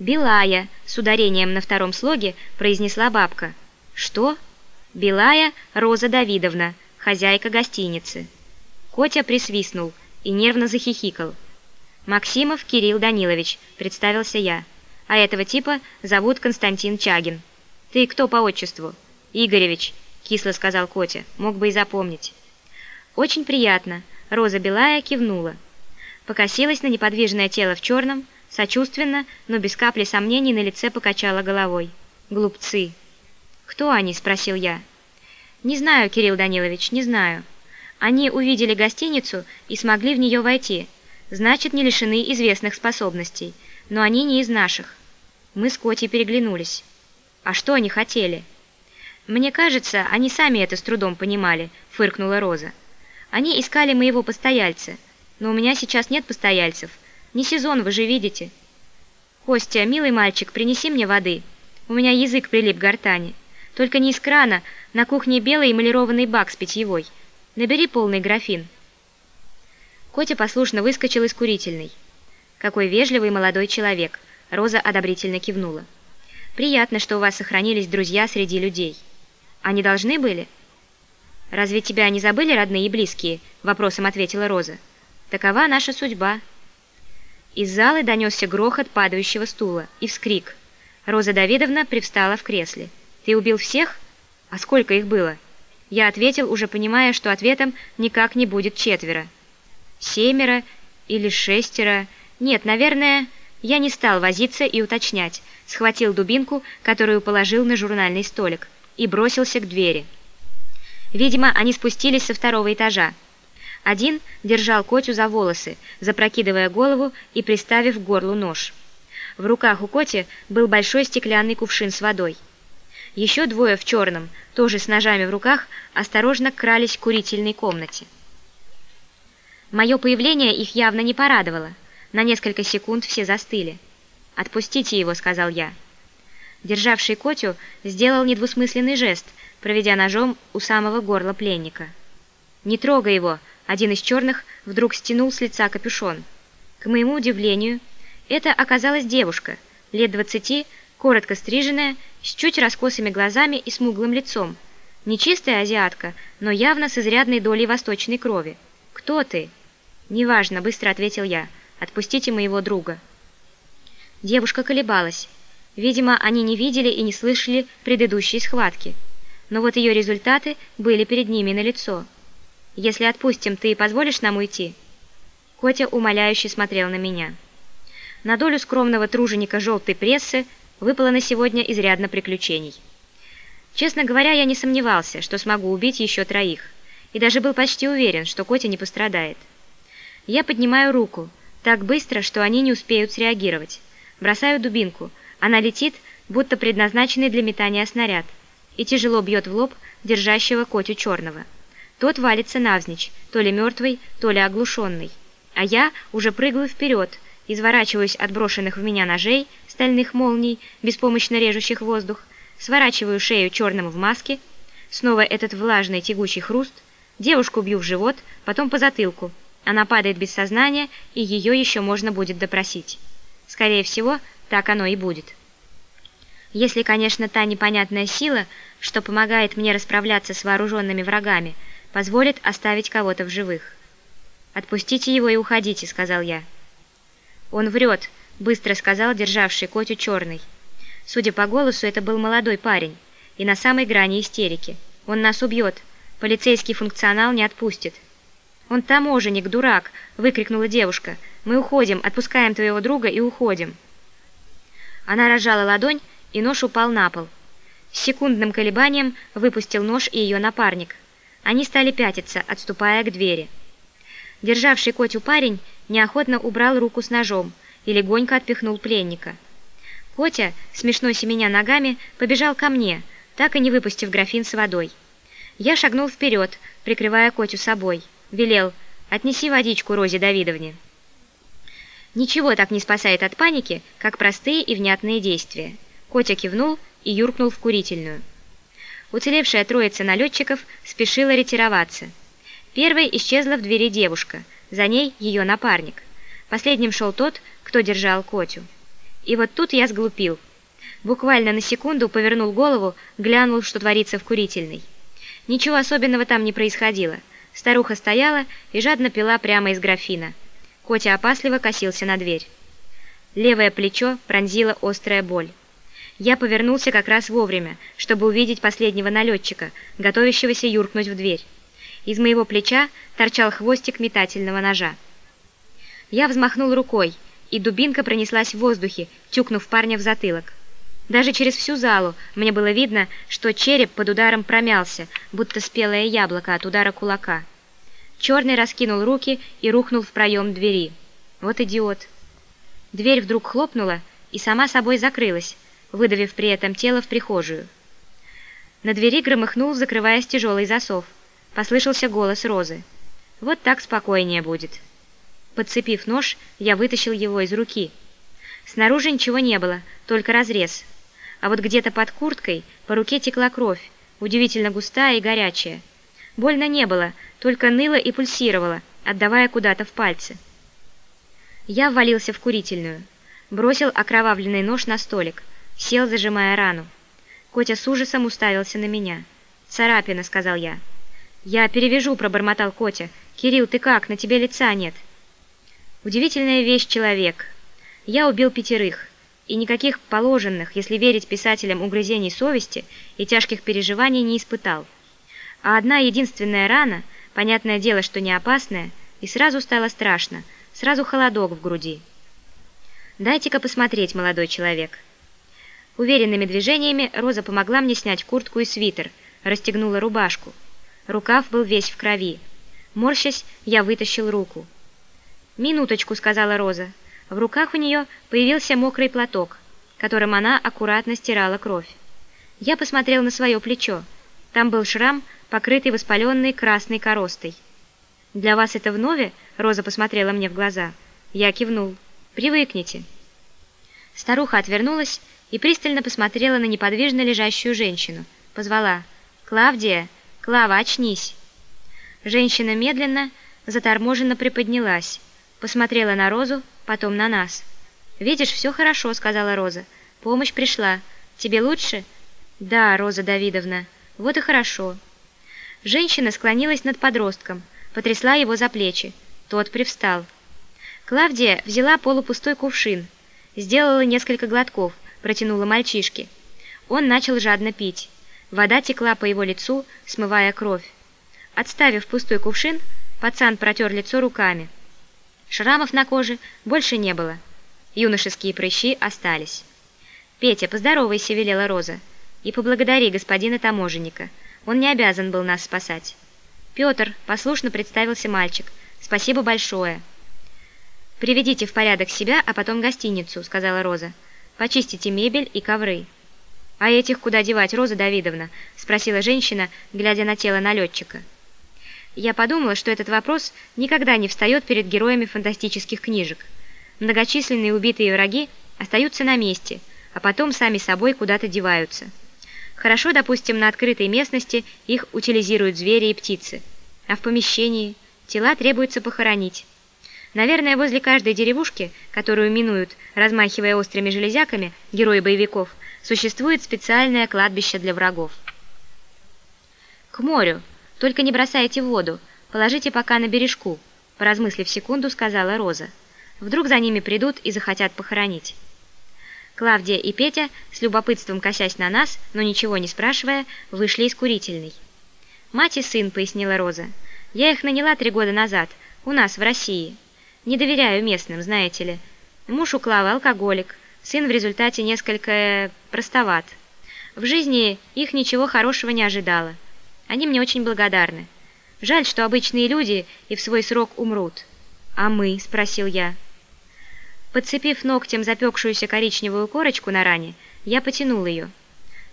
«Белая», — с ударением на втором слоге произнесла бабка. «Что?» «Белая Роза Давидовна, хозяйка гостиницы». Котя присвистнул и нервно захихикал. «Максимов Кирилл Данилович», — представился я. «А этого типа зовут Константин Чагин». «Ты кто по отчеству?» «Игоревич», — кисло сказал Котя, мог бы и запомнить. «Очень приятно», — Роза Белая кивнула. Покосилась на неподвижное тело в черном, — Сочувственно, но без капли сомнений на лице покачала головой. «Глупцы!» «Кто они?» – спросил я. «Не знаю, Кирилл Данилович, не знаю. Они увидели гостиницу и смогли в нее войти. Значит, не лишены известных способностей. Но они не из наших». Мы с Котей переглянулись. «А что они хотели?» «Мне кажется, они сами это с трудом понимали», – фыркнула Роза. «Они искали моего постояльца, но у меня сейчас нет постояльцев, не сезон, вы же видите. Костя, милый мальчик, принеси мне воды. У меня язык прилип к гортани. Только не из крана, на кухне белый эмалированный бак с питьевой. Набери полный графин. Котя послушно выскочил из курительной. Какой вежливый молодой человек. Роза одобрительно кивнула. Приятно, что у вас сохранились друзья среди людей. Они должны были? Разве тебя не забыли родные и близкие? Вопросом ответила Роза. Такова наша судьба. Из залы донесся грохот падающего стула и вскрик. Роза Давидовна привстала в кресле. «Ты убил всех? А сколько их было?» Я ответил, уже понимая, что ответом никак не будет четверо. «Семеро или шестеро? Нет, наверное...» Я не стал возиться и уточнять, схватил дубинку, которую положил на журнальный столик, и бросился к двери. Видимо, они спустились со второго этажа. Один держал Котю за волосы, запрокидывая голову и приставив к горлу нож. В руках у Коти был большой стеклянный кувшин с водой. Еще двое в черном, тоже с ножами в руках, осторожно крались к курительной комнате. Мое появление их явно не порадовало. На несколько секунд все застыли. «Отпустите его», — сказал я. Державший Котю сделал недвусмысленный жест, проведя ножом у самого горла пленника. «Не трогай его!» Один из черных вдруг стянул с лица капюшон. К моему удивлению, это оказалась девушка, лет двадцати, коротко стриженная, с чуть раскосыми глазами и смуглым лицом. Не чистая азиатка, но явно с изрядной долей восточной крови. «Кто ты?» «Неважно», — быстро ответил я. «Отпустите моего друга». Девушка колебалась. Видимо, они не видели и не слышали предыдущей схватки. Но вот ее результаты были перед ними налицо. лицо. Если отпустим, ты позволишь нам уйти?» Котя умоляюще смотрел на меня. На долю скромного труженика желтой прессы выпало на сегодня изрядно приключений. Честно говоря, я не сомневался, что смогу убить еще троих, и даже был почти уверен, что Котя не пострадает. Я поднимаю руку, так быстро, что они не успеют среагировать. Бросаю дубинку, она летит, будто предназначенный для метания снаряд, и тяжело бьет в лоб держащего Котю черного. Тот валится навзничь, то ли мертвый, то ли оглушенный. А я уже прыгаю вперед, изворачиваюсь от брошенных в меня ножей, стальных молний, беспомощно режущих воздух, сворачиваю шею черному в маске, снова этот влажный тягучий хруст, девушку бью в живот, потом по затылку. Она падает без сознания, и ее еще можно будет допросить. Скорее всего, так оно и будет. Если, конечно, та непонятная сила, что помогает мне расправляться с вооруженными врагами – позволит оставить кого-то в живых. «Отпустите его и уходите», — сказал я. «Он врет», — быстро сказал державший Котю черный. Судя по голосу, это был молодой парень, и на самой грани истерики. «Он нас убьет. Полицейский функционал не отпустит». «Он таможенник, дурак!» — выкрикнула девушка. «Мы уходим, отпускаем твоего друга и уходим». Она разжала ладонь, и нож упал на пол. С секундным колебанием выпустил нож и ее напарник. Они стали пятиться, отступая к двери. Державший Котю парень неохотно убрал руку с ножом и легонько отпихнул пленника. Котя, смешно семеня ногами, побежал ко мне, так и не выпустив графин с водой. Я шагнул вперед, прикрывая Котю собой. Велел «Отнеси водичку Розе Давидовне». Ничего так не спасает от паники, как простые и внятные действия. Котя кивнул и юркнул в курительную. Уцелевшая троица налетчиков спешила ретироваться. Первой исчезла в двери девушка, за ней ее напарник. Последним шел тот, кто держал Котю. И вот тут я сглупил. Буквально на секунду повернул голову, глянул, что творится в курительной. Ничего особенного там не происходило. Старуха стояла и жадно пила прямо из графина. Котя опасливо косился на дверь. Левое плечо пронзила острая боль. Я повернулся как раз вовремя, чтобы увидеть последнего налетчика, готовящегося юркнуть в дверь. Из моего плеча торчал хвостик метательного ножа. Я взмахнул рукой, и дубинка пронеслась в воздухе, тюкнув парня в затылок. Даже через всю залу мне было видно, что череп под ударом промялся, будто спелое яблоко от удара кулака. Черный раскинул руки и рухнул в проем двери. Вот идиот. Дверь вдруг хлопнула и сама собой закрылась, выдавив при этом тело в прихожую. На двери громыхнул, закрываясь тяжелый засов. Послышался голос Розы. «Вот так спокойнее будет». Подцепив нож, я вытащил его из руки. Снаружи ничего не было, только разрез. А вот где-то под курткой по руке текла кровь, удивительно густая и горячая. Больно не было, только ныло и пульсировало, отдавая куда-то в пальцы. Я ввалился в курительную, бросил окровавленный нож на столик, сел, зажимая рану. Котя с ужасом уставился на меня. «Царапина», — сказал я. «Я перевяжу», — пробормотал Котя. «Кирилл, ты как? На тебе лица нет». Удивительная вещь человек. Я убил пятерых, и никаких положенных, если верить писателям, угрызений совести и тяжких переживаний не испытал. А одна единственная рана, понятное дело, что не опасная, и сразу стало страшно, сразу холодок в груди. «Дайте-ка посмотреть, молодой человек». Уверенными движениями Роза помогла мне снять куртку и свитер, расстегнула рубашку. Рукав был весь в крови. Морщась, я вытащил руку. «Минуточку», — сказала Роза. В руках у нее появился мокрый платок, которым она аккуратно стирала кровь. Я посмотрел на свое плечо. Там был шрам, покрытый воспаленной красной коростой. «Для вас это вновь?» — Роза посмотрела мне в глаза. Я кивнул. «Привыкните». Старуха отвернулась и пристально посмотрела на неподвижно лежащую женщину. Позвала. «Клавдия! Клава, очнись!» Женщина медленно, заторможенно приподнялась посмотрела на Розу, потом на нас. «Видишь, все хорошо», — сказала Роза. «Помощь пришла. Тебе лучше?» «Да, Роза Давидовна. Вот и хорошо». Женщина склонилась над подростком, потрясла его за плечи. Тот привстал. Клавдия взяла полупустой кувшин, сделала несколько глотков, протянула мальчишке. Он начал жадно пить. Вода текла по его лицу, смывая кровь. Отставив пустой кувшин, пацан протер лицо руками. Шрамов на коже больше не было. Юношеские прыщи остались. «Петя, поздоровайся», — велела Роза. «И поблагодари господина таможенника. Он не обязан был нас спасать». «Петр», — послушно представился мальчик. «Спасибо большое». «Приведите в порядок себя, а потом гостиницу», — сказала Роза. «Почистите мебель и ковры». «А этих куда девать, Роза Давидовна?» — спросила женщина, глядя на тело налетчика. Я подумала, что этот вопрос никогда не встает перед героями фантастических книжек. Многочисленные убитые враги остаются на месте, а потом сами собой куда-то деваются. Хорошо, допустим, на открытой местности их утилизируют звери и птицы, а в помещении тела требуется похоронить. Наверное, возле каждой деревушки, которую минуют, размахивая острыми железяками, герои боевиков, существует специальное кладбище для врагов. К морю, только не бросайте в воду, положите пока на бережку», – поразмыслив секунду, сказала Роза. «Вдруг за ними придут и захотят похоронить». Клавдия и Петя, с любопытством косясь на нас, но ничего не спрашивая, вышли из курительной. «Мать и сын», — пояснила Роза. «Я их наняла три года назад, у нас, в России. Не доверяю местным, знаете ли. Муж у Клавы алкоголик, сын в результате несколько... Простоват. В жизни их ничего хорошего не ожидало. Они мне очень благодарны. Жаль, что обычные люди и в свой срок умрут. А мы?» – спросил я. Подцепив ногтем запекшуюся коричневую корочку на ране, я потянул ее.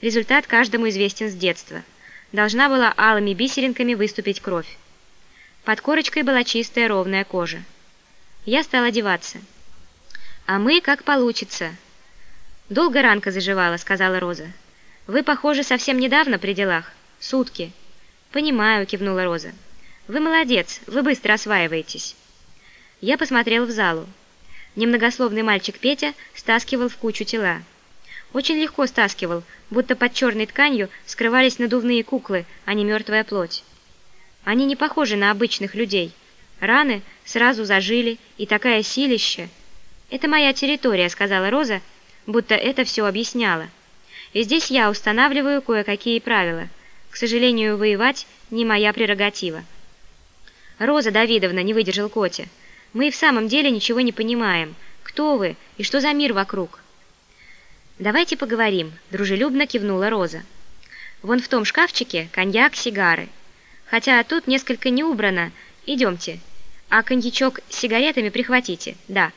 Результат каждому известен с детства. Должна была алыми бисеринками выступить кровь. Под корочкой была чистая ровная кожа. Я стал одеваться. «А мы как получится». «Долго ранка заживала», — сказала Роза. «Вы, похоже, совсем недавно при делах. Сутки». «Понимаю», — кивнула Роза. «Вы молодец, вы быстро осваиваетесь». Я посмотрел в залу. Немногословный мальчик Петя стаскивал в кучу тела. Очень легко стаскивал, будто под черной тканью скрывались надувные куклы, а не мертвая плоть. Они не похожи на обычных людей. Раны сразу зажили, и такая силища. «Это моя территория», — сказала Роза, будто это все объясняло. «И здесь я устанавливаю кое-какие правила. К сожалению, воевать не моя прерогатива». «Роза Давидовна», — не выдержал Котя, — «мы и в самом деле ничего не понимаем. Кто вы и что за мир вокруг?» «Давайте поговорим», — дружелюбно кивнула Роза. «Вон в том шкафчике коньяк, сигары. Хотя тут несколько не убрано. Идемте. А коньячок с сигаретами прихватите, да».